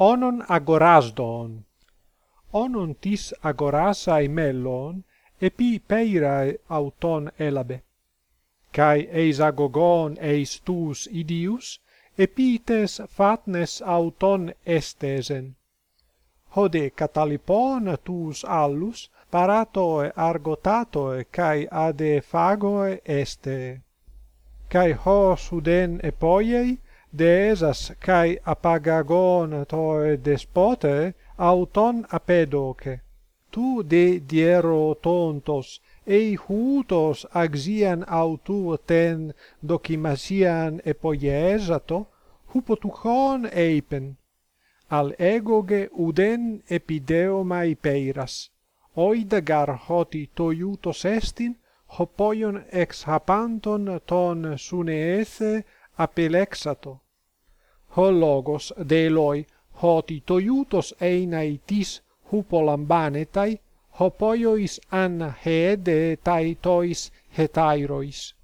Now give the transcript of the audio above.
onon agorazdon. Onon tis agorasai mellon, epi peirae auton elabe. kai eis agogon eis tous idius, epites fatnes auton estesen. Hode catalipon tous allus, paratoe argotatoe kai ade fagoe este. Cae ho suden epoiei, deesas kai apagagon toi despote auton apedoce. Tu de diero tontos ei hutos axian autu ten docimasian epoiesato hupotuchon eipen. Al egoge uden epideomai peiras. Oida garhoti toiutos estin hopoion ex hapanton ton suneethe απελέξατο. Ο λόγος δε ελόι, ότι το ιούτος έναι της χουπολαμβάνεται, ο πόλοις αν χέδε ταϊ τοις χετάιροις.